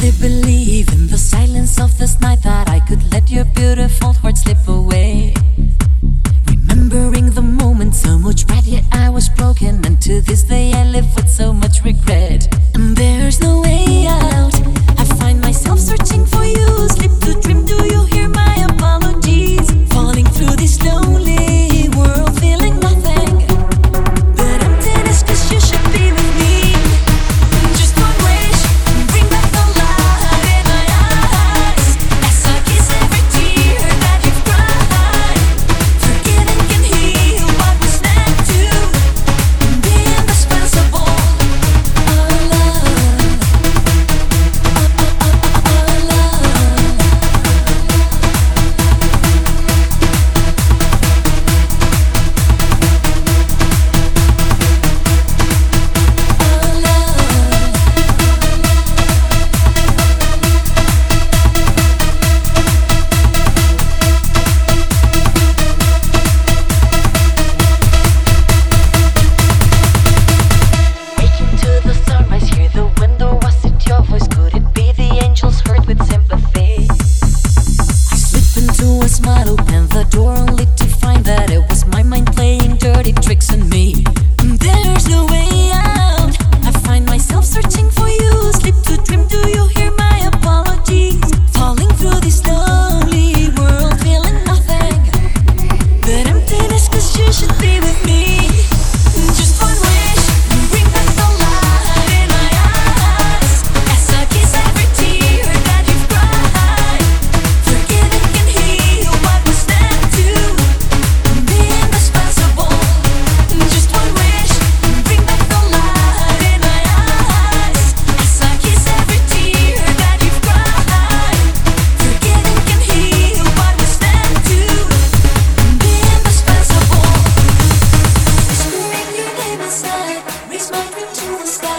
did believe in the silence of this night that I could let your beautiful heart slip raise my drink to the sky.